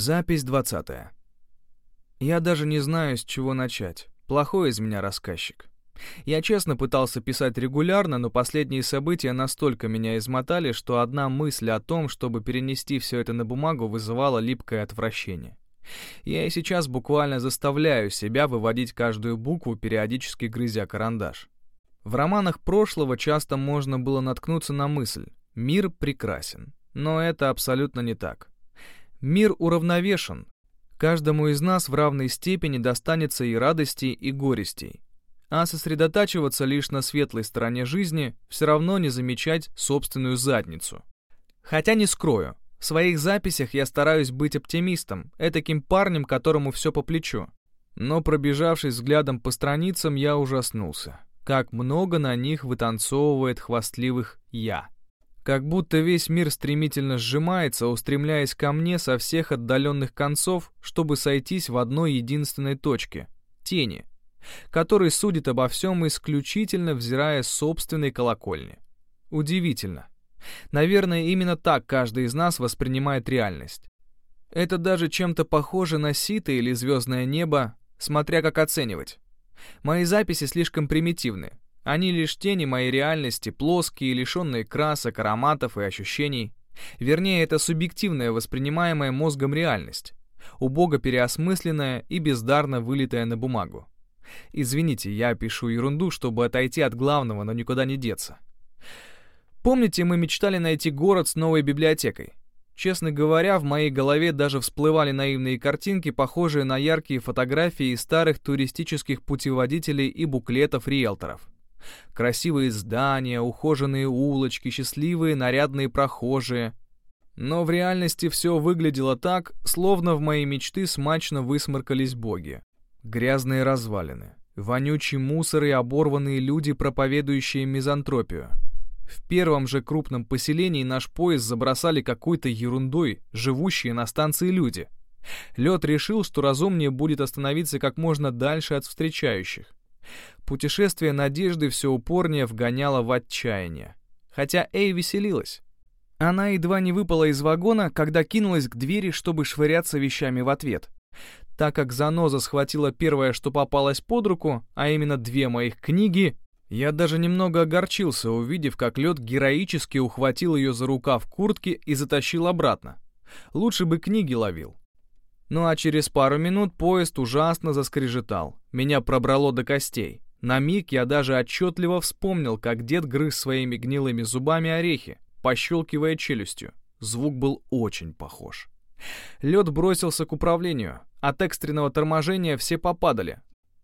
Запись 20. Я даже не знаю, с чего начать. Плохой из меня рассказчик. Я честно пытался писать регулярно, но последние события настолько меня измотали, что одна мысль о том, чтобы перенести все это на бумагу, вызывала липкое отвращение. Я и сейчас буквально заставляю себя выводить каждую букву, периодически грызя карандаш. В романах прошлого часто можно было наткнуться на мысль «мир прекрасен», но это абсолютно не так. Мир уравновешен. Каждому из нас в равной степени достанется и радостей, и горестей. А сосредотачиваться лишь на светлой стороне жизни, все равно не замечать собственную задницу. Хотя не скрою, в своих записях я стараюсь быть оптимистом, этаким парнем, которому все по плечу. Но пробежавшись взглядом по страницам, я ужаснулся. Как много на них вытанцовывает хвастливых «я». Как будто весь мир стремительно сжимается, устремляясь ко мне со всех отдаленных концов, чтобы сойтись в одной единственной точке — тени, который судит обо всем исключительно взирая собственной колокольни. Удивительно. Наверное, именно так каждый из нас воспринимает реальность. Это даже чем-то похоже на сито или звездное небо, смотря как оценивать. Мои записи слишком примитивны, они лишь тени моей реальности, плоские, лишенные красок, ароматов и ощущений. Вернее, это субъективная воспринимаемая мозгом реальность, убого переосмысленная и бездарно вылитая на бумагу. Извините, я пишу ерунду, чтобы отойти от главного, но никуда не деться. Помните, мы мечтали найти город с новой библиотекой? Честно говоря, в моей голове даже всплывали наивные картинки, похожие на яркие фотографии старых туристических путеводителей и буклетов риэлторов. Красивые здания, ухоженные улочки, счастливые нарядные прохожие. Но в реальности все выглядело так, словно в мои мечты смачно высморкались боги. Грязные развалины, вонючий мусор и оборванные люди, проповедующие мизантропию. В первом же крупном поселении наш поезд забросали какой-то ерундой, живущие на станции люди. Лед решил, что разумнее будет остановиться как можно дальше от встречающих. Путешествие надежды все упорнее вгоняло в отчаяние. Хотя Эй веселилась. Она едва не выпала из вагона, когда кинулась к двери, чтобы швыряться вещами в ответ. Так как заноза схватила первое, что попалось под руку, а именно две моих книги, я даже немного огорчился, увидев, как лед героически ухватил ее за рукав куртки и затащил обратно. Лучше бы книги ловил. Ну а через пару минут поезд ужасно заскрежетал. Меня пробрало до костей. На миг я даже отчетливо вспомнил, как дед грыз своими гнилыми зубами орехи, пощелкивая челюстью. Звук был очень похож. Лед бросился к управлению. От экстренного торможения все попадали.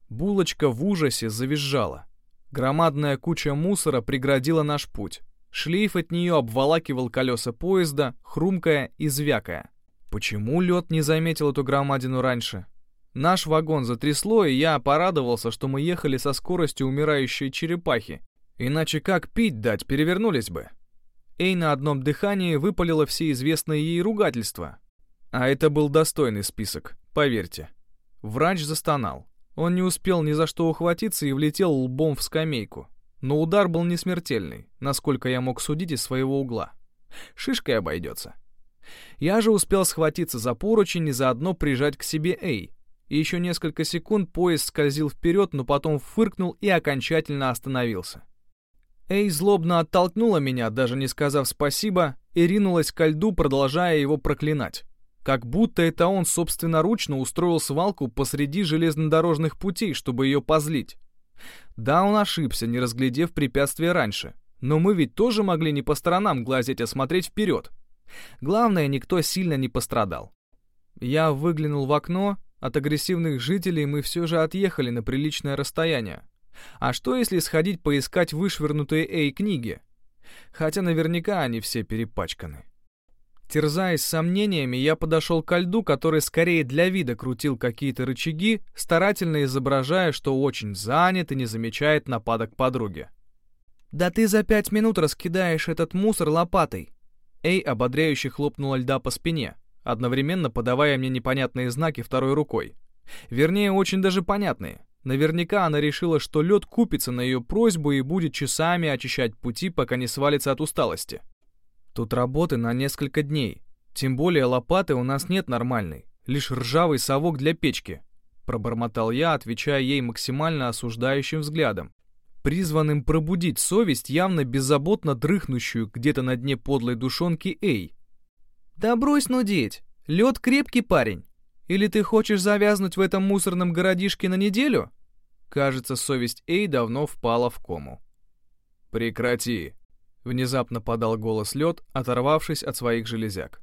Булочка в ужасе завизжала. Громадная куча мусора преградила наш путь. Шлейф от нее обволакивал колеса поезда, хрумкая и звякая. Почему лед не заметил эту громадину раньше? Наш вагон затрясло, и я порадовался, что мы ехали со скоростью умирающей черепахи. Иначе как пить дать, перевернулись бы. Эй на одном дыхании выпалила все известные ей ругательства. А это был достойный список, поверьте. Врач застонал. Он не успел ни за что ухватиться и влетел лбом в скамейку. Но удар был не смертельный, насколько я мог судить из своего угла. Шишкой обойдется. Я же успел схватиться за поручень и заодно прижать к себе Эй. Еще несколько секунд поезд скользил вперед, но потом фыркнул и окончательно остановился. Эй злобно оттолкнула меня, даже не сказав спасибо, и ринулась ко льду, продолжая его проклинать. Как будто это он собственноручно устроил свалку посреди железнодорожных путей, чтобы ее позлить. Да, он ошибся, не разглядев препятствия раньше. Но мы ведь тоже могли не по сторонам глазеть, а смотреть вперед. Главное, никто сильно не пострадал. Я выглянул в окно, от агрессивных жителей мы все же отъехали на приличное расстояние. А что если сходить поискать вышвырнутые Эй книги? Хотя наверняка они все перепачканы. Терзаясь сомнениями, я подошел к льду, который скорее для вида крутил какие-то рычаги, старательно изображая, что очень занят и не замечает нападок подруги. «Да ты за пять минут раскидаешь этот мусор лопатой!» Эй ободряюще хлопнула льда по спине, одновременно подавая мне непонятные знаки второй рукой. Вернее, очень даже понятные. Наверняка она решила, что лед купится на ее просьбу и будет часами очищать пути, пока не свалится от усталости. Тут работы на несколько дней. Тем более лопаты у нас нет нормальной, лишь ржавый совок для печки, пробормотал я, отвечая ей максимально осуждающим взглядом, призванным пробудить совесть, явно беззаботно дрыхнущую где-то на дне подлой душонки Эй. «Да брось нудеть! Лед крепкий парень! Или ты хочешь завязнуть в этом мусорном городишке на неделю?» Кажется, совесть Эй давно впала в кому. «Прекрати!» — внезапно подал голос лед, оторвавшись от своих железяк.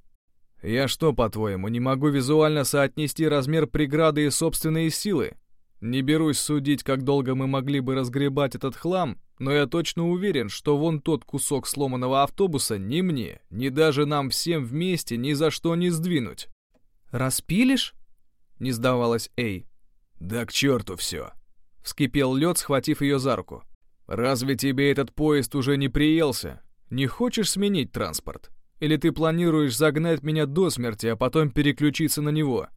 «Я что, по-твоему, не могу визуально соотнести размер преграды и собственные силы? Не берусь судить, как долго мы могли бы разгребать этот хлам, но я точно уверен, что вон тот кусок сломанного автобуса ни мне, ни даже нам всем вместе ни за что не сдвинуть». «Распилишь?» — не сдавалась Эй. «Да к черту все!» — вскипел лед, схватив ее за руку. «Разве тебе этот поезд уже не приелся? Не хочешь сменить транспорт?» Или ты планируешь загнать меня до смерти, а потом переключиться на него?»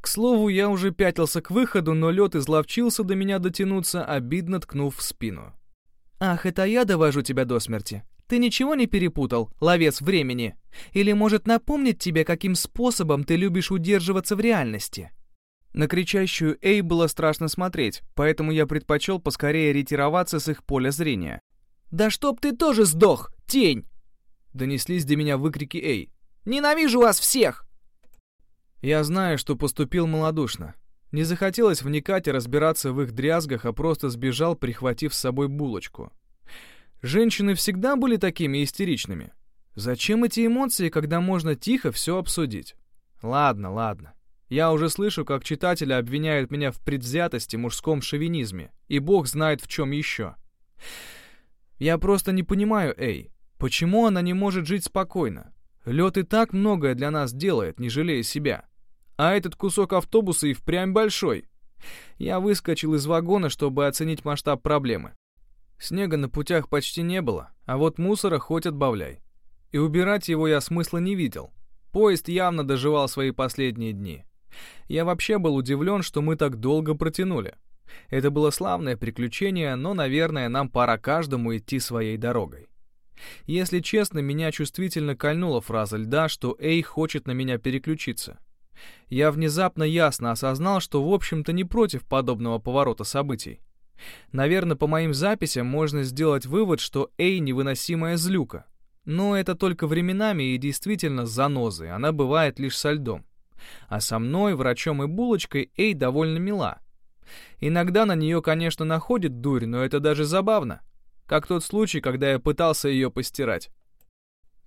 К слову, я уже пятился к выходу, но лед изловчился до меня дотянуться, обидно ткнув в спину. «Ах, это я довожу тебя до смерти. Ты ничего не перепутал, ловец времени? Или может напомнить тебе, каким способом ты любишь удерживаться в реальности?» На кричащую Эй было страшно смотреть, поэтому я предпочел поскорее ретироваться с их поля зрения. «Да чтоб ты тоже сдох, тень!» Донеслись до меня выкрики «Эй!» «Ненавижу вас всех!» Я знаю, что поступил малодушно. Не захотелось вникать и разбираться в их дрязгах, а просто сбежал, прихватив с собой булочку. Женщины всегда были такими истеричными. Зачем эти эмоции, когда можно тихо все обсудить? Ладно, ладно. Я уже слышу, как читатели обвиняют меня в предвзятости, мужском шовинизме, и бог знает в чем еще. Я просто не понимаю, эй, Почему она не может жить спокойно? Лед и так многое для нас делает, не жалея себя. А этот кусок автобуса и впрямь большой. Я выскочил из вагона, чтобы оценить масштаб проблемы. Снега на путях почти не было, а вот мусора хоть отбавляй. И убирать его я смысла не видел. Поезд явно доживал свои последние дни. Я вообще был удивлен, что мы так долго протянули. Это было славное приключение, но, наверное, нам пора каждому идти своей дорогой. Если честно, меня чувствительно кольнула фраза льда, что Эй хочет на меня переключиться. Я внезапно ясно осознал, что в общем-то не против подобного поворота событий. Наверное, по моим записям можно сделать вывод, что Эй невыносимая злюка. Но это только временами и действительно занозы, она бывает лишь со льдом. А со мной, врачом и булочкой, Эй довольно мила. Иногда на нее, конечно, находит дурь, но это даже забавно как тот случай, когда я пытался ее постирать.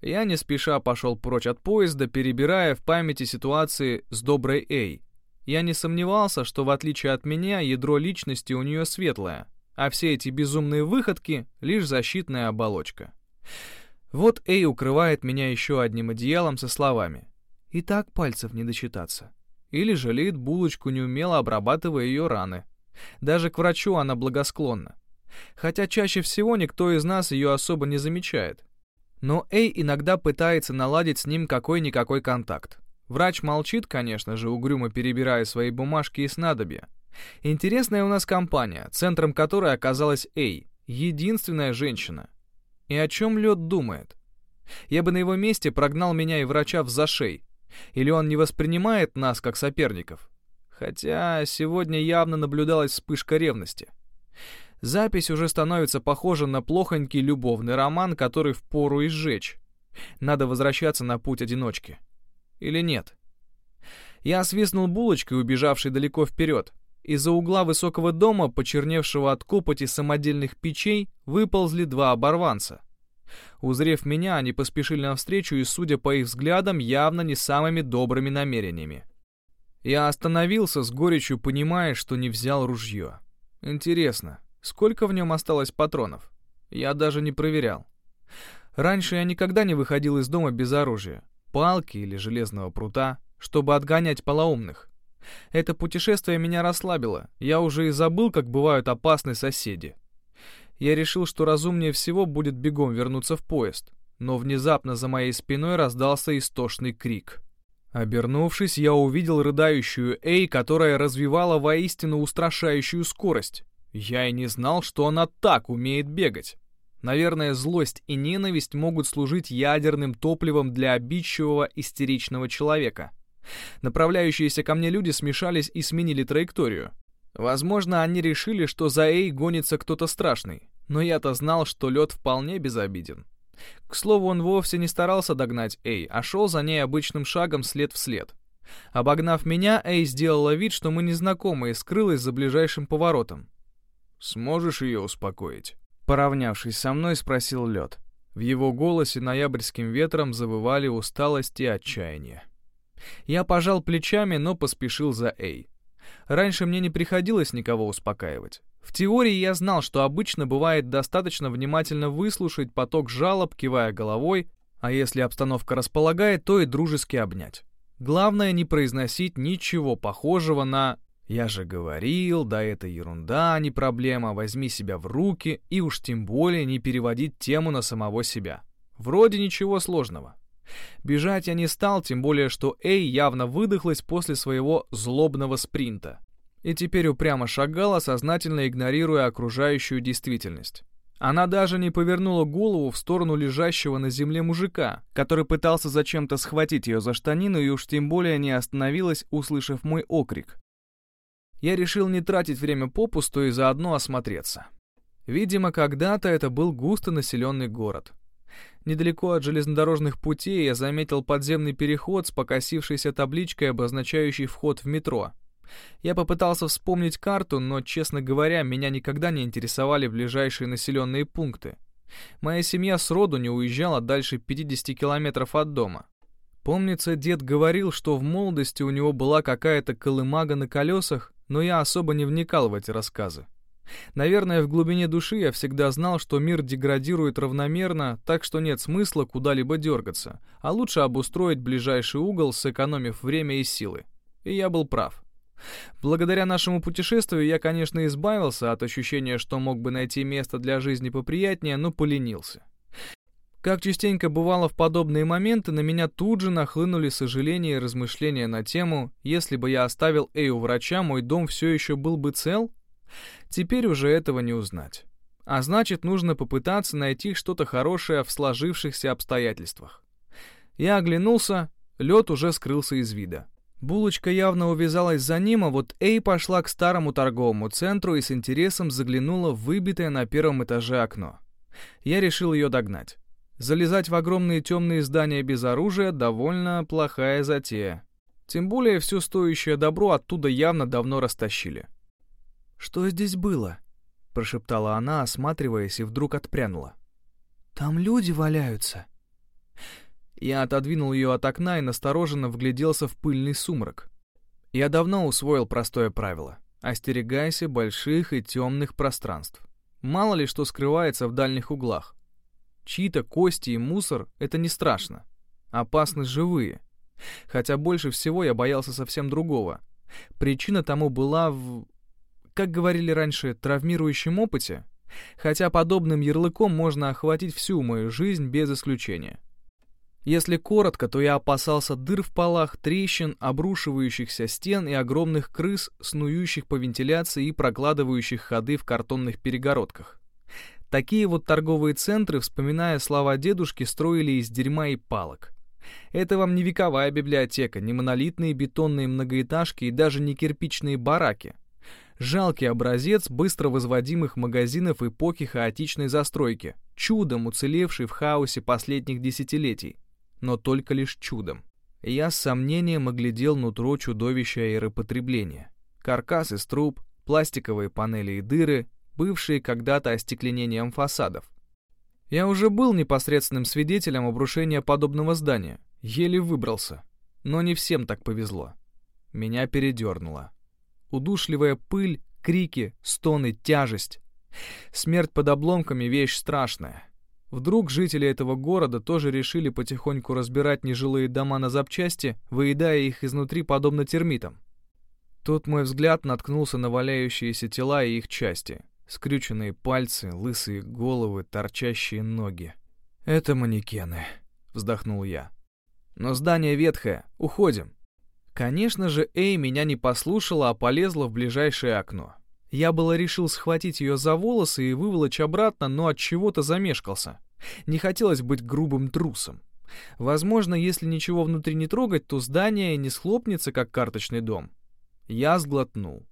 Я не спеша пошел прочь от поезда, перебирая в памяти ситуации с доброй Эй. Я не сомневался, что в отличие от меня, ядро личности у нее светлое, а все эти безумные выходки — лишь защитная оболочка. Вот Эй укрывает меня еще одним одеялом со словами «И так пальцев не досчитаться». Или жалеет булочку, неумело обрабатывая ее раны. Даже к врачу она благосклонна хотя чаще всего никто из нас ее особо не замечает. Но Эй иногда пытается наладить с ним какой-никакой контакт. Врач молчит, конечно же, угрюмо перебирая свои бумажки и снадобья. Интересная у нас компания, центром которой оказалась Эй, единственная женщина. И о чем Лед думает? Я бы на его месте прогнал меня и врача в зашей. Или он не воспринимает нас как соперников? Хотя сегодня явно наблюдалась вспышка ревности. Запись уже становится похожа на плохонький любовный роман, который впору изжечь. Надо возвращаться на путь одиночки. Или нет? Я свистнул булочкой, убежавшей далеко вперед. Из-за угла высокого дома, почерневшего от копоти самодельных печей, выползли два оборванца. Узрев меня, они поспешили навстречу и, судя по их взглядам, явно не самыми добрыми намерениями. Я остановился с горечью, понимая, что не взял ружье. Интересно, Сколько в нем осталось патронов? Я даже не проверял. Раньше я никогда не выходил из дома без оружия, палки или железного прута, чтобы отгонять полоумных. Это путешествие меня расслабило, я уже и забыл, как бывают опасные соседи. Я решил, что разумнее всего будет бегом вернуться в поезд, но внезапно за моей спиной раздался истошный крик. Обернувшись, я увидел рыдающую Эй, которая развивала воистину устрашающую скорость. Я и не знал, что она так умеет бегать. Наверное, злость и ненависть могут служить ядерным топливом для обидчивого истеричного человека. Направляющиеся ко мне люди смешались и сменили траекторию. Возможно, они решили, что за Эй гонится кто-то страшный, но я-то знал, что лед вполне безобиден. К слову, он вовсе не старался догнать Эй, а шел за ней обычным шагом след в след. Обогнав меня, Эй сделала вид, что мы незнакомы, и скрылась за ближайшим поворотом. «Сможешь ее успокоить?» Поравнявшись со мной, спросил лед. В его голосе ноябрьским ветром завывали усталость и отчаяние. Я пожал плечами, но поспешил за Эй. Раньше мне не приходилось никого успокаивать. В теории я знал, что обычно бывает достаточно внимательно выслушать поток жалоб, кивая головой, а если обстановка располагает, то и дружески обнять. Главное не произносить ничего похожего на «я же говорил, да это ерунда, не проблема, возьми себя в руки» и уж тем более не переводить тему на самого себя. Вроде ничего сложного. Бежать я не стал, тем более что Эй явно выдохлась после своего злобного спринта. И теперь упрямо шагала, сознательно игнорируя окружающую действительность. Она даже не повернула голову в сторону лежащего на земле мужика, который пытался зачем-то схватить ее за штанину и уж тем более не остановилась, услышав мой окрик. Я решил не тратить время попусту и заодно осмотреться. Видимо, когда-то это был густо населенный город. Недалеко от железнодорожных путей я заметил подземный переход с покосившейся табличкой, обозначающей вход в метро — я попытался вспомнить карту, но, честно говоря, меня никогда не интересовали ближайшие населенные пункты. Моя семья сроду не уезжала дальше 50 километров от дома. Помнится, дед говорил, что в молодости у него была какая-то колымага на колесах, но я особо не вникал в эти рассказы. Наверное, в глубине души я всегда знал, что мир деградирует равномерно, так что нет смысла куда-либо дергаться, а лучше обустроить ближайший угол, сэкономив время и силы. И я был прав. Благодаря нашему путешествию я, конечно, избавился от ощущения, что мог бы найти место для жизни поприятнее, но поленился. Как частенько бывало в подобные моменты, на меня тут же нахлынули сожаления и размышления на тему, если бы я оставил Эю врача, мой дом все еще был бы цел? Теперь уже этого не узнать. А значит, нужно попытаться найти что-то хорошее в сложившихся обстоятельствах. Я оглянулся, лед уже скрылся из вида. Булочка явно увязалась за ним, а вот Эй пошла к старому торговому центру и с интересом заглянула в выбитое на первом этаже окно. Я решил ее догнать. Залезать в огромные темные здания без оружия — довольно плохая затея. Тем более все стоящее добро оттуда явно давно растащили. «Что здесь было?» — прошептала она, осматриваясь, и вдруг отпрянула. «Там люди валяются». Я отодвинул ее от окна и настороженно вгляделся в пыльный сумрак. Я давно усвоил простое правило. Остерегайся больших и темных пространств. Мало ли что скрывается в дальних углах. Чьи-то кости и мусор — это не страшно. Опасны живые. Хотя больше всего я боялся совсем другого. Причина тому была в, как говорили раньше, травмирующем опыте. Хотя подобным ярлыком можно охватить всю мою жизнь без исключения. Если коротко, то я опасался дыр в полах, трещин, обрушивающихся стен и огромных крыс, снующих по вентиляции и прокладывающих ходы в картонных перегородках. Такие вот торговые центры, вспоминая слова дедушки, строили из дерьма и палок. Это вам не вековая библиотека, не монолитные бетонные многоэтажки и даже не кирпичные бараки. Жалкий образец быстро возводимых магазинов эпохи хаотичной застройки, чудом уцелевший в хаосе последних десятилетий но только лишь чудом. Я с сомнением оглядел нутро чудовища аэропотребления. Каркас из труб, пластиковые панели и дыры, бывшие когда-то остекленением фасадов. Я уже был непосредственным свидетелем обрушения подобного здания, еле выбрался. Но не всем так повезло. Меня передернуло. Удушливая пыль, крики, стоны, тяжесть. Смерть под обломками — вещь страшная. Вдруг жители этого города тоже решили потихоньку разбирать нежилые дома на запчасти, выедая их изнутри подобно термитам. Тут мой взгляд наткнулся на валяющиеся тела и их части. Скрюченные пальцы, лысые головы, торчащие ноги. «Это манекены», — вздохнул я. «Но здание ветхое. Уходим». Конечно же, Эй меня не послушала, а полезла в ближайшее окно. Я было решил схватить ее за волосы и выволочь обратно, но от чего-то замешкался. Не хотелось быть грубым трусом. Возможно, если ничего внутри не трогать, то здание не схлопнется, как карточный дом. Я сглотнул.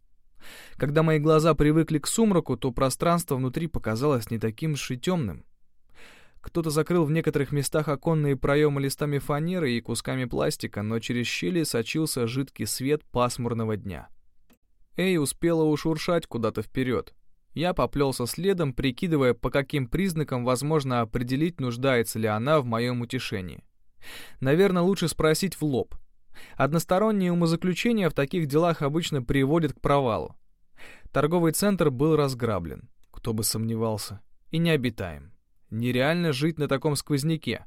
Когда мои глаза привыкли к сумраку, то пространство внутри показалось не таким уж и темным. Кто-то закрыл в некоторых местах оконные проемы листами фанеры и кусками пластика, но через щели сочился жидкий свет пасмурного дня. Эй успела ушуршать куда-то вперед. Я поплелся следом, прикидывая, по каким признакам возможно определить, нуждается ли она в моем утешении. Наверное, лучше спросить в лоб. Односторонние умозаключения в таких делах обычно приводят к провалу. Торговый центр был разграблен, кто бы сомневался, и необитаем. Нереально жить на таком сквозняке.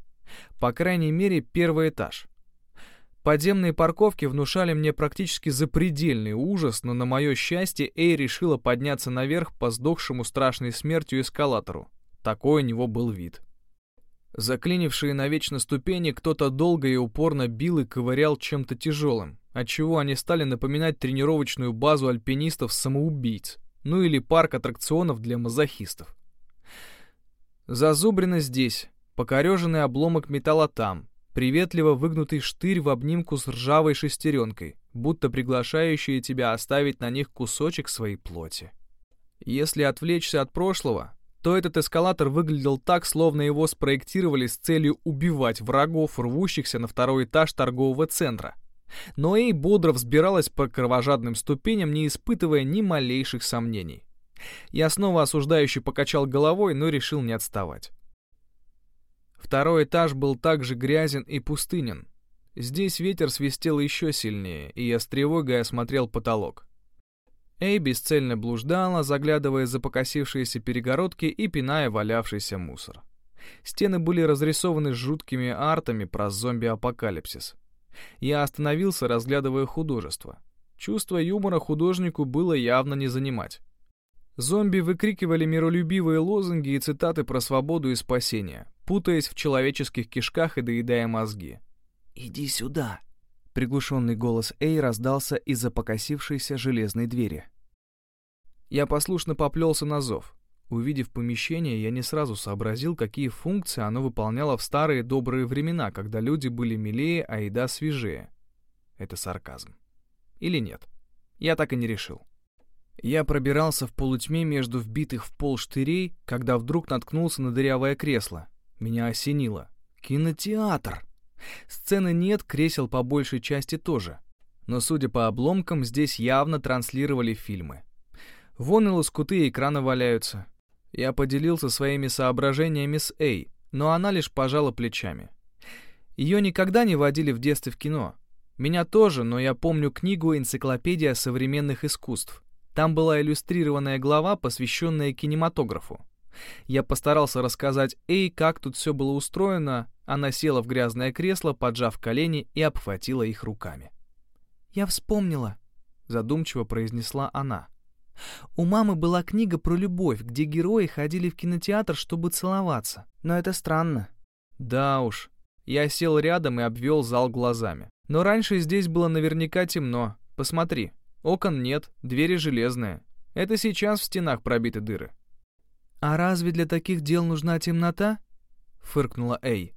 По крайней мере, первый этаж. Подземные парковки внушали мне практически запредельный ужас, но на мое счастье Эй решила подняться наверх по сдохшему страшной смертью эскалатору. Такой у него был вид. Заклинившие навечно ступени кто-то долго и упорно бил и ковырял чем-то тяжелым, отчего они стали напоминать тренировочную базу альпинистов-самоубийц, ну или парк аттракционов для мазохистов. Зазубрено здесь, покореженный обломок металла там, приветливо выгнутый штырь в обнимку с ржавой шестеренкой, будто приглашающие тебя оставить на них кусочек своей плоти. Если отвлечься от прошлого, то этот эскалатор выглядел так, словно его спроектировали с целью убивать врагов, рвущихся на второй этаж торгового центра. Но Эй бодро взбиралась по кровожадным ступеням, не испытывая ни малейших сомнений. Я снова осуждающе покачал головой, но решил не отставать. Второй этаж был также грязен и пустынен. Здесь ветер свистел еще сильнее, и я с тревогой осмотрел потолок. Эй бесцельно блуждала, заглядывая за покосившиеся перегородки и пиная валявшийся мусор. Стены были разрисованы жуткими артами про зомби-апокалипсис. Я остановился, разглядывая художество. Чувство юмора художнику было явно не занимать. Зомби выкрикивали миролюбивые лозунги и цитаты про свободу и спасение, путаясь в человеческих кишках и доедая мозги. «Иди сюда!» Приглушенный голос Эй раздался из-за покосившейся железной двери. Я послушно поплелся на зов. Увидев помещение, я не сразу сообразил, какие функции оно выполняло в старые добрые времена, когда люди были милее, а еда свежее. Это сарказм. Или нет? Я так и не решил. Я пробирался в полутьме между вбитых в пол штырей, когда вдруг наткнулся на дырявое кресло. Меня осенило. Кинотеатр! Сцены нет, кресел по большей части тоже. Но, судя по обломкам, здесь явно транслировали фильмы. Вон и лоскуты экрана валяются. Я поделился своими соображениями с Эй, но она лишь пожала плечами. Ее никогда не водили в детстве в кино. Меня тоже, но я помню книгу «Энциклопедия современных искусств». Там была иллюстрированная глава, посвященная кинематографу. Я постарался рассказать Эй, как тут все было устроено. Она села в грязное кресло, поджав колени и обхватила их руками. «Я вспомнила», — задумчиво произнесла она. «У мамы была книга про любовь, где герои ходили в кинотеатр, чтобы целоваться. Но это странно». «Да уж». Я сел рядом и обвел зал глазами. «Но раньше здесь было наверняка темно. Посмотри, Окон нет, двери железные. Это сейчас в стенах пробиты дыры. «А разве для таких дел нужна темнота?» — фыркнула Эй.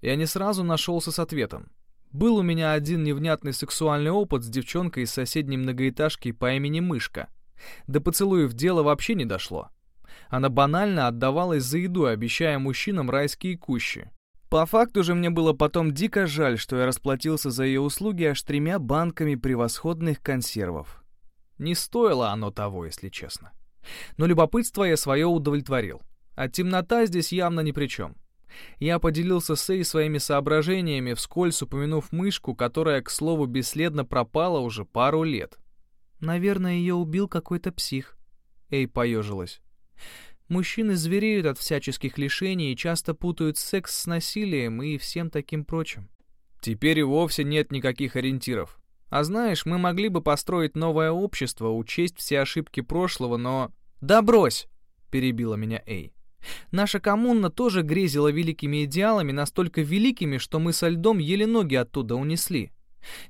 Я не сразу нашелся с ответом. Был у меня один невнятный сексуальный опыт с девчонкой из соседней многоэтажки по имени Мышка. До поцелуев дело вообще не дошло. Она банально отдавалась за еду, обещая мужчинам райские кущи. По факту же мне было потом дико жаль, что я расплатился за ее услуги аж тремя банками превосходных консервов. Не стоило оно того, если честно. Но любопытство я свое удовлетворил. А темнота здесь явно ни при чем. Я поделился с Эй своими соображениями, вскользь упомянув мышку, которая, к слову, бесследно пропала уже пару лет. «Наверное, ее убил какой-то псих», — Эй поежилась. Мужчины звереют от всяческих лишений и часто путают секс с насилием и всем таким прочим. Теперь и вовсе нет никаких ориентиров. А знаешь, мы могли бы построить новое общество, учесть все ошибки прошлого, но... «Да брось!» — перебила меня Эй. «Наша коммуна тоже грезила великими идеалами, настолько великими, что мы со льдом еле ноги оттуда унесли.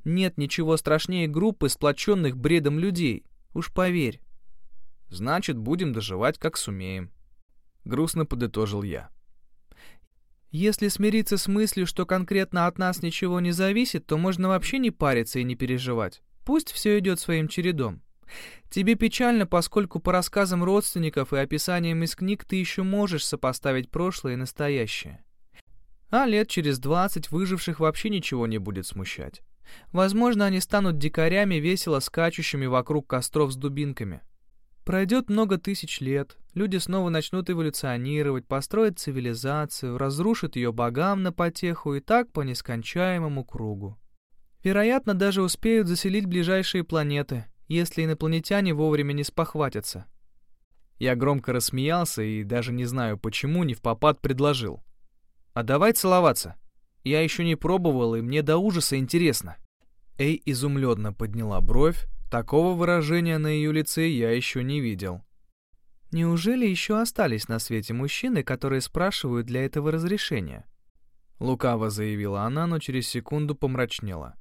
Нет ничего страшнее группы, сплоченных бредом людей. Уж поверь». Значит, будем доживать, как сумеем. Грустно подытожил я. Если смириться с мыслью, что конкретно от нас ничего не зависит, то можно вообще не париться и не переживать. Пусть все идет своим чередом. Тебе печально, поскольку по рассказам родственников и описаниям из книг ты еще можешь сопоставить прошлое и настоящее. А лет через двадцать выживших вообще ничего не будет смущать. Возможно, они станут дикарями, весело скачущими вокруг костров с дубинками. Пройдет много тысяч лет, люди снова начнут эволюционировать, построят цивилизацию, разрушат ее богам на потеху и так по нескончаемому кругу. Вероятно, даже успеют заселить ближайшие планеты, если инопланетяне вовремя не спохватятся. Я громко рассмеялся и, даже не знаю почему, не в попад предложил. «А давай целоваться. Я еще не пробовал, и мне до ужаса интересно». Эй изумленно подняла бровь, Такого выражения на ее лице я еще не видел. Неужели еще остались на свете мужчины, которые спрашивают для этого разрешения? Лукаво заявила она, но через секунду помрачнела.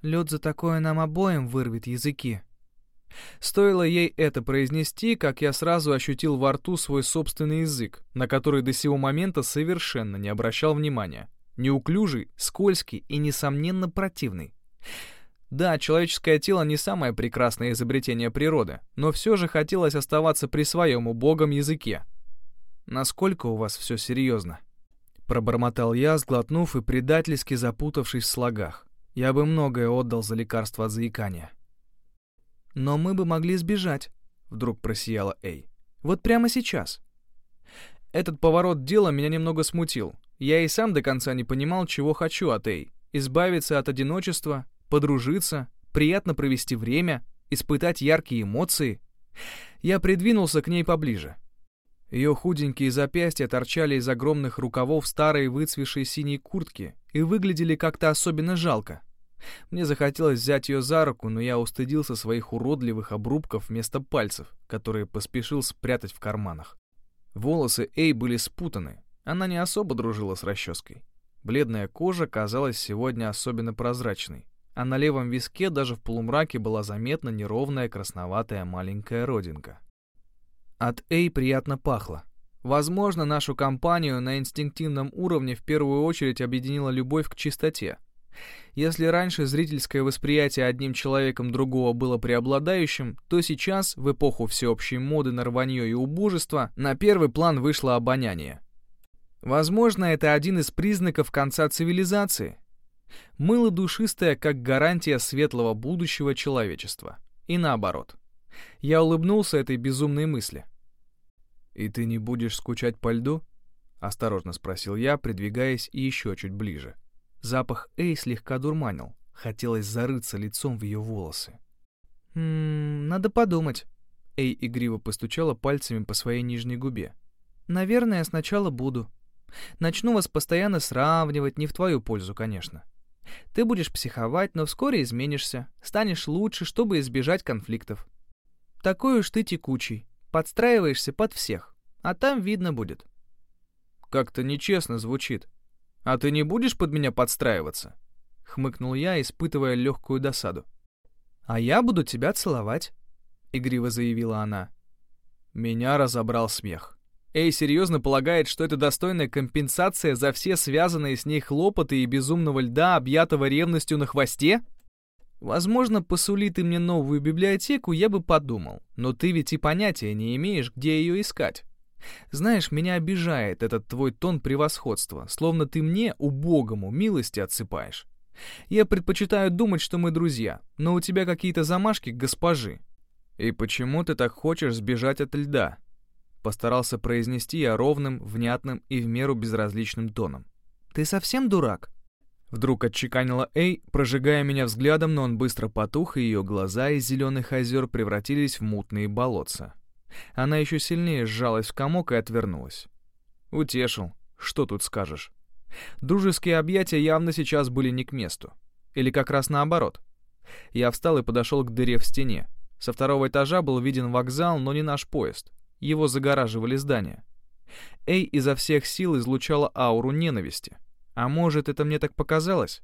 Лед за такое нам обоим вырвет языки. Стоило ей это произнести, как я сразу ощутил во рту свой собственный язык, на который до сего момента совершенно не обращал внимания. Неуклюжий, скользкий и, несомненно, противный. Да, человеческое тело не самое прекрасное изобретение природы, но все же хотелось оставаться при своем убогом языке. «Насколько у вас все серьезно?» Пробормотал я, сглотнув и предательски запутавшись в слогах. Я бы многое отдал за лекарство от заикания. «Но мы бы могли сбежать», — вдруг просияла Эй. «Вот прямо сейчас». Этот поворот дела меня немного смутил. Я и сам до конца не понимал, чего хочу от Эй. Избавиться от одиночества подружиться, приятно провести время, испытать яркие эмоции. Я придвинулся к ней поближе. Ее худенькие запястья торчали из огромных рукавов старой выцвешей синей куртки и выглядели как-то особенно жалко. Мне захотелось взять ее за руку, но я устыдился своих уродливых обрубков вместо пальцев, которые поспешил спрятать в карманах. Волосы Эй были спутаны, она не особо дружила с расческой. Бледная кожа казалась сегодня особенно прозрачной а на левом виске даже в полумраке была заметна неровная красноватая маленькая родинка. От Эй приятно пахло. Возможно, нашу компанию на инстинктивном уровне в первую очередь объединила любовь к чистоте. Если раньше зрительское восприятие одним человеком другого было преобладающим, то сейчас, в эпоху всеобщей моды на рванье и убожество, на первый план вышло обоняние. Возможно, это один из признаков конца цивилизации — Мыло душистое, как гарантия светлого будущего человечества. И наоборот. Я улыбнулся этой безумной мысли. «И ты не будешь скучать по льду?» — осторожно спросил я, придвигаясь еще чуть ближе. Запах Эй слегка дурманил. Хотелось зарыться лицом в ее волосы. «Ммм, надо подумать». Эй игриво постучала пальцами по своей нижней губе. «Наверное, сначала буду. Начну вас постоянно сравнивать, не в твою пользу, конечно. Ты будешь психовать, но вскоре изменишься, станешь лучше, чтобы избежать конфликтов. Такой уж ты текучий, подстраиваешься под всех, а там видно будет. Как-то нечестно звучит. А ты не будешь под меня подстраиваться? Хмыкнул я, испытывая легкую досаду. А я буду тебя целовать, игриво заявила она. Меня разобрал смех. Эй серьезно полагает, что это достойная компенсация за все связанные с ней хлопоты и безумного льда, объятого ревностью на хвосте? Возможно, посули ты мне новую библиотеку, я бы подумал. Но ты ведь и понятия не имеешь, где ее искать. Знаешь, меня обижает этот твой тон превосходства, словно ты мне, убогому, милости отсыпаешь. Я предпочитаю думать, что мы друзья, но у тебя какие-то замашки госпожи. И почему ты так хочешь сбежать от льда? Постарался произнести я ровным, внятным и в меру безразличным тоном. «Ты совсем дурак?» Вдруг отчеканила Эй, прожигая меня взглядом, но он быстро потух, и ее глаза из зеленых озер превратились в мутные болотца. Она еще сильнее сжалась в комок и отвернулась. Утешил. Что тут скажешь? Дружеские объятия явно сейчас были не к месту. Или как раз наоборот. Я встал и подошел к дыре в стене. Со второго этажа был виден вокзал, но не наш поезд его загораживали здания. Эй изо всех сил излучала ауру ненависти. А может, это мне так показалось?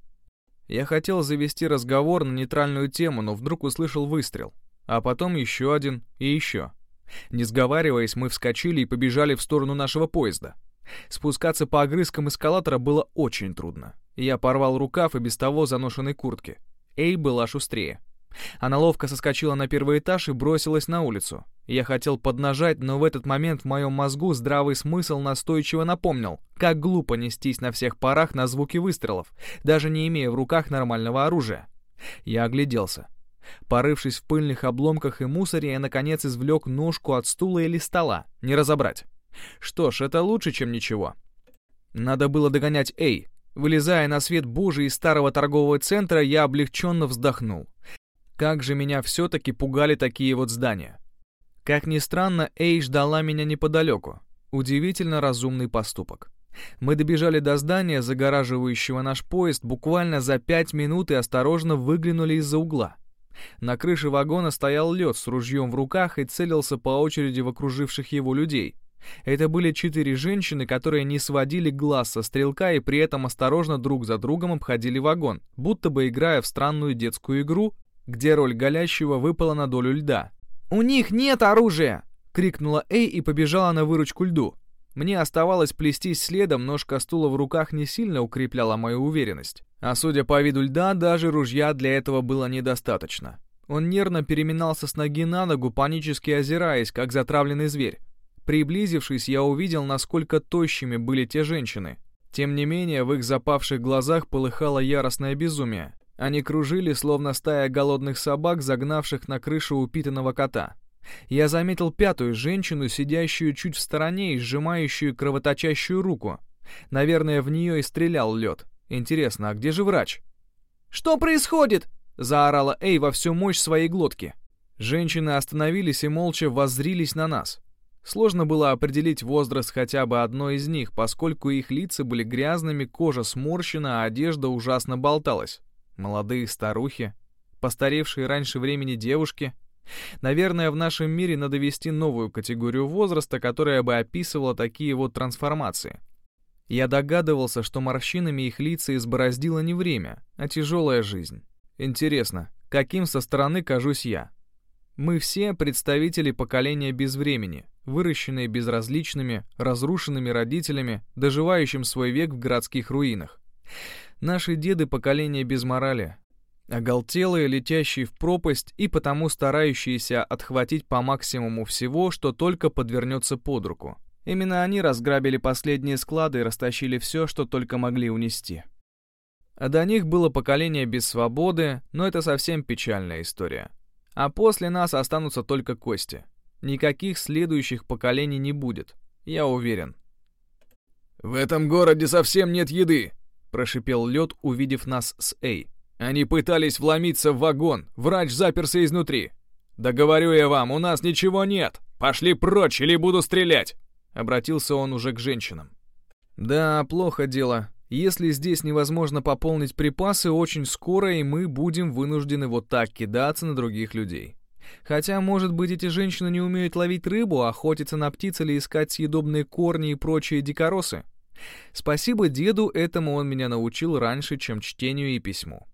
Я хотел завести разговор на нейтральную тему, но вдруг услышал выстрел. А потом еще один и еще. Не сговариваясь, мы вскочили и побежали в сторону нашего поезда. Спускаться по огрызкам эскалатора было очень трудно. Я порвал рукав и без того заношенной куртки. Эй была шустрее. Она ловко соскочила на первый этаж и бросилась на улицу. Я хотел поднажать, но в этот момент в моем мозгу здравый смысл настойчиво напомнил, как глупо нестись на всех парах на звуки выстрелов, даже не имея в руках нормального оружия. Я огляделся. Порывшись в пыльных обломках и мусоре, я наконец извлек ножку от стула или стола, не разобрать. Что ж, это лучше, чем ничего. Надо было догонять Эй. Вылезая на свет Божий из старого торгового центра, я облегченно вздохнул. Как же меня все-таки пугали такие вот здания. Как ни странно, Эй ждала меня неподалеку. Удивительно разумный поступок. Мы добежали до здания, загораживающего наш поезд, буквально за пять минут и осторожно выглянули из-за угла. На крыше вагона стоял лед с ружьем в руках и целился по очереди в окруживших его людей. Это были четыре женщины, которые не сводили глаз со стрелка и при этом осторожно друг за другом обходили вагон, будто бы играя в странную детскую игру, где роль голящего выпала на долю льда. «У них нет оружия!» — крикнула Эй и побежала на выручку льду. Мне оставалось плестись следом, ножка стула в руках не сильно укрепляла мою уверенность. А судя по виду льда, даже ружья для этого было недостаточно. Он нервно переминался с ноги на ногу, панически озираясь, как затравленный зверь. Приблизившись, я увидел, насколько тощими были те женщины. Тем не менее, в их запавших глазах полыхало яростное безумие. Они кружили, словно стая голодных собак, загнавших на крышу упитанного кота. Я заметил пятую женщину, сидящую чуть в стороне и сжимающую кровоточащую руку. Наверное, в нее и стрелял лед. Интересно, а где же врач? «Что происходит?» — заорала Эй во всю мощь своей глотки. Женщины остановились и молча воззрились на нас. Сложно было определить возраст хотя бы одной из них, поскольку их лица были грязными, кожа сморщена, а одежда ужасно болталась. Молодые старухи, постаревшие раньше времени девушки — Наверное, в нашем мире надо ввести новую категорию возраста, которая бы описывала такие вот трансформации. Я догадывался, что морщинами их лица избороздило не время, а тяжелая жизнь. Интересно, каким со стороны кажусь я? Мы все представители поколения без времени, выращенные безразличными, разрушенными родителями, доживающим свой век в городских руинах. Наши деды — поколение без морали, Оголтелые, летящие в пропасть и потому старающиеся отхватить по максимуму всего, что только подвернется под руку. Именно они разграбили последние склады и растащили все, что только могли унести. А до них было поколение без свободы, но это совсем печальная история. А после нас останутся только кости. Никаких следующих поколений не будет, я уверен. «В этом городе совсем нет еды!» — прошипел лед, увидев нас с Эй. Они пытались вломиться в вагон, врач заперся изнутри. «Да говорю я вам, у нас ничего нет! Пошли прочь или буду стрелять!» Обратился он уже к женщинам. «Да, плохо дело. Если здесь невозможно пополнить припасы, очень скоро и мы будем вынуждены вот так кидаться на других людей. Хотя, может быть, эти женщины не умеют ловить рыбу, охотиться на птиц или искать съедобные корни и прочие дикоросы. Спасибо деду, этому он меня научил раньше, чем чтению и письму.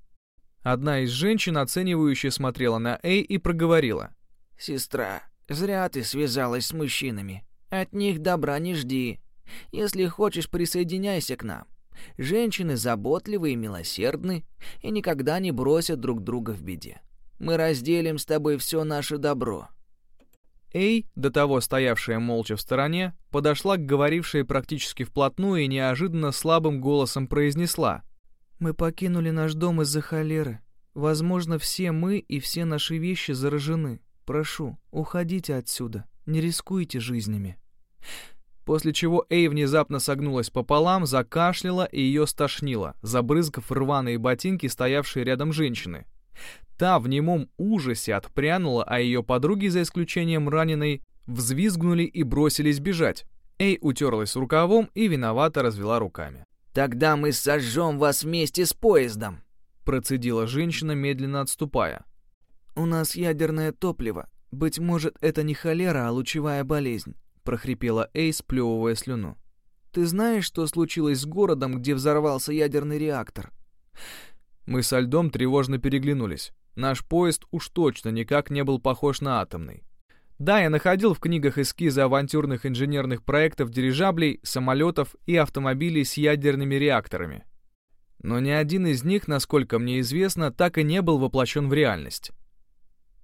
Одна из женщин, оценивающе смотрела на Эй и проговорила. «Сестра, зря ты связалась с мужчинами. От них добра не жди. Если хочешь, присоединяйся к нам. Женщины заботливы и милосердны, и никогда не бросят друг друга в беде. Мы разделим с тобой все наше добро». Эй, до того стоявшая молча в стороне, подошла к говорившей практически вплотную и неожиданно слабым голосом произнесла — мы покинули наш дом из-за холеры. Возможно, все мы и все наши вещи заражены. Прошу, уходите отсюда. Не рискуйте жизнями. После чего Эй внезапно согнулась пополам, закашляла и ее стошнило, забрызгав рваные ботинки, стоявшие рядом женщины. Та в немом ужасе отпрянула, а ее подруги, за исключением раненой, взвизгнули и бросились бежать. Эй утерлась рукавом и виновато развела руками. Тогда мы сожжем вас вместе с поездом!» Процедила женщина, медленно отступая. «У нас ядерное топливо. Быть может, это не холера, а лучевая болезнь», прохрипела Эй, сплевывая слюну. «Ты знаешь, что случилось с городом, где взорвался ядерный реактор?» Мы со льдом тревожно переглянулись. Наш поезд уж точно никак не был похож на атомный. Да, я находил в книгах эскизы авантюрных инженерных проектов дирижаблей, самолетов и автомобилей с ядерными реакторами. Но ни один из них, насколько мне известно, так и не был воплощен в реальность.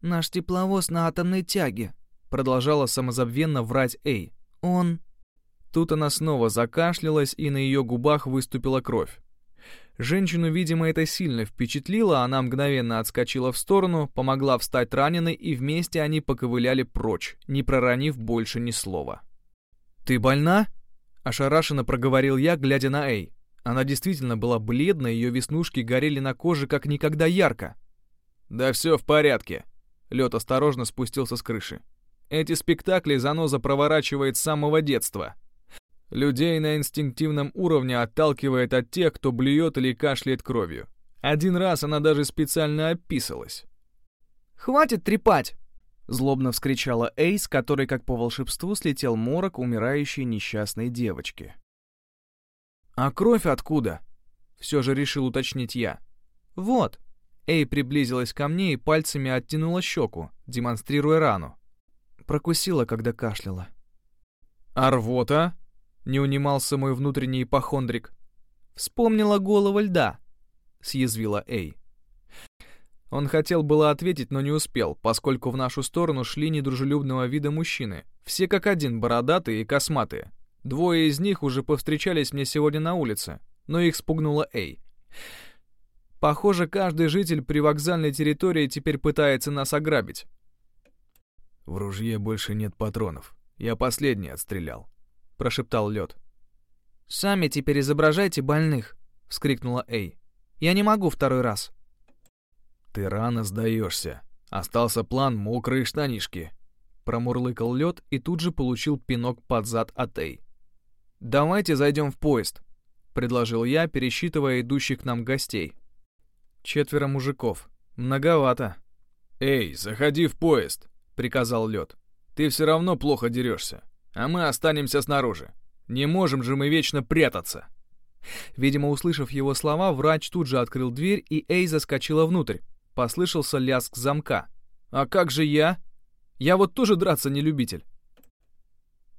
«Наш тепловоз на атомной тяге», — продолжала самозабвенно врать Эй. «Он...» Тут она снова закашлялась, и на ее губах выступила кровь. Женщину, видимо, это сильно впечатлило, она мгновенно отскочила в сторону, помогла встать раненой, и вместе они поковыляли прочь, не проронив больше ни слова. «Ты больна?» — ошарашенно проговорил я, глядя на Эй. Она действительно была бледной, ее веснушки горели на коже как никогда ярко. «Да все в порядке», — Лед осторожно спустился с крыши. «Эти спектакли заноза проворачивает с самого детства. Людей на инстинктивном уровне отталкивает от тех, кто блюет или кашляет кровью. Один раз она даже специально описалась. «Хватит трепать!» — злобно вскричала Эйс, который как по волшебству слетел морок умирающей несчастной девочки. «А кровь откуда?» — все же решил уточнить я. «Вот». Эй приблизилась ко мне и пальцами оттянула щеку, демонстрируя рану. Прокусила, когда кашляла. «А рвота?» Не унимался мой внутренний ипохондрик. «Вспомнила голого льда», — съязвила Эй. Он хотел было ответить, но не успел, поскольку в нашу сторону шли недружелюбного вида мужчины, все как один бородатые и косматые. Двое из них уже повстречались мне сегодня на улице, но их спугнула Эй. Похоже, каждый житель при вокзальной территории теперь пытается нас ограбить. В ружье больше нет патронов. Я последний отстрелял прошептал лед. «Сами теперь изображайте больных!» — вскрикнула Эй. «Я не могу второй раз!» «Ты рано сдаешься. Остался план мокрые штанишки!» Промурлыкал лед и тут же получил пинок под зад от Эй. «Давайте зайдем в поезд», — предложил я, пересчитывая идущих к нам гостей. «Четверо мужиков. Многовато». «Эй, заходи в поезд», — приказал лед. «Ты все равно плохо дерешься а мы останемся снаружи. Не можем же мы вечно прятаться. Видимо, услышав его слова, врач тут же открыл дверь, и Эй заскочила внутрь. Послышался лязг замка. «А как же я? Я вот тоже драться не любитель».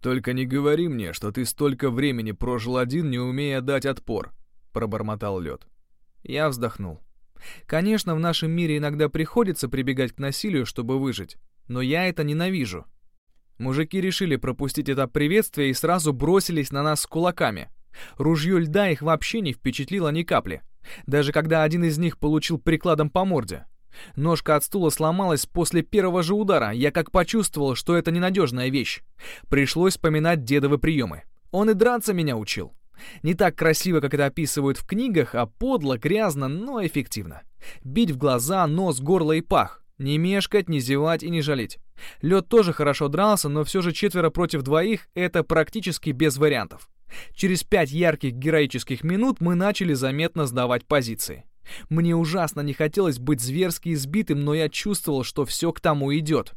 «Только не говори мне, что ты столько времени прожил один, не умея дать отпор», — пробормотал лед. Я вздохнул. «Конечно, в нашем мире иногда приходится прибегать к насилию, чтобы выжить, но я это ненавижу. Мужики решили пропустить это приветствие и сразу бросились на нас с кулаками. Ружье льда их вообще не впечатлило ни капли. Даже когда один из них получил прикладом по морде. Ножка от стула сломалась после первого же удара. Я как почувствовал, что это ненадежная вещь. Пришлось вспоминать дедовы приемы. Он и драться меня учил. Не так красиво, как это описывают в книгах, а подло, грязно, но эффективно. Бить в глаза, нос, горло и пах. Не мешкать, не зевать и не жалеть. Лед тоже хорошо дрался, но все же четверо против двоих — это практически без вариантов. Через пять ярких героических минут мы начали заметно сдавать позиции. Мне ужасно не хотелось быть зверски избитым, но я чувствовал, что все к тому идет.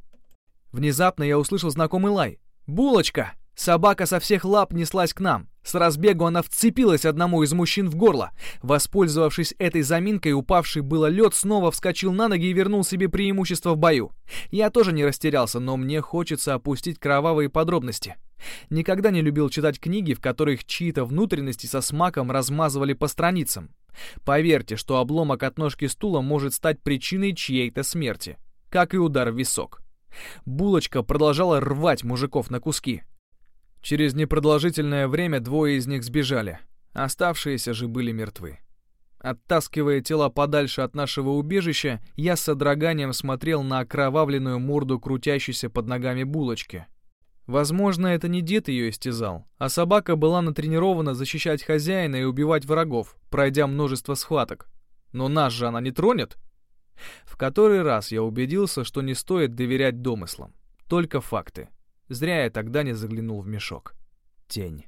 Внезапно я услышал знакомый лай. «Булочка!» Собака со всех лап неслась к нам. С разбегу она вцепилась одному из мужчин в горло. Воспользовавшись этой заминкой, упавший было лед снова вскочил на ноги и вернул себе преимущество в бою. Я тоже не растерялся, но мне хочется опустить кровавые подробности. Никогда не любил читать книги, в которых чьи-то внутренности со смаком размазывали по страницам. Поверьте, что обломок от ножки стула может стать причиной чьей-то смерти. Как и удар в висок. Булочка продолжала рвать мужиков на куски. Через непродолжительное время двое из них сбежали. Оставшиеся же были мертвы. Оттаскивая тела подальше от нашего убежища, я с содроганием смотрел на окровавленную морду крутящейся под ногами булочки. Возможно, это не дед ее истязал, а собака была натренирована защищать хозяина и убивать врагов, пройдя множество схваток. Но нас же она не тронет? В который раз я убедился, что не стоит доверять домыслам. Только факты. Зря я тогда не заглянул в мешок. Тень.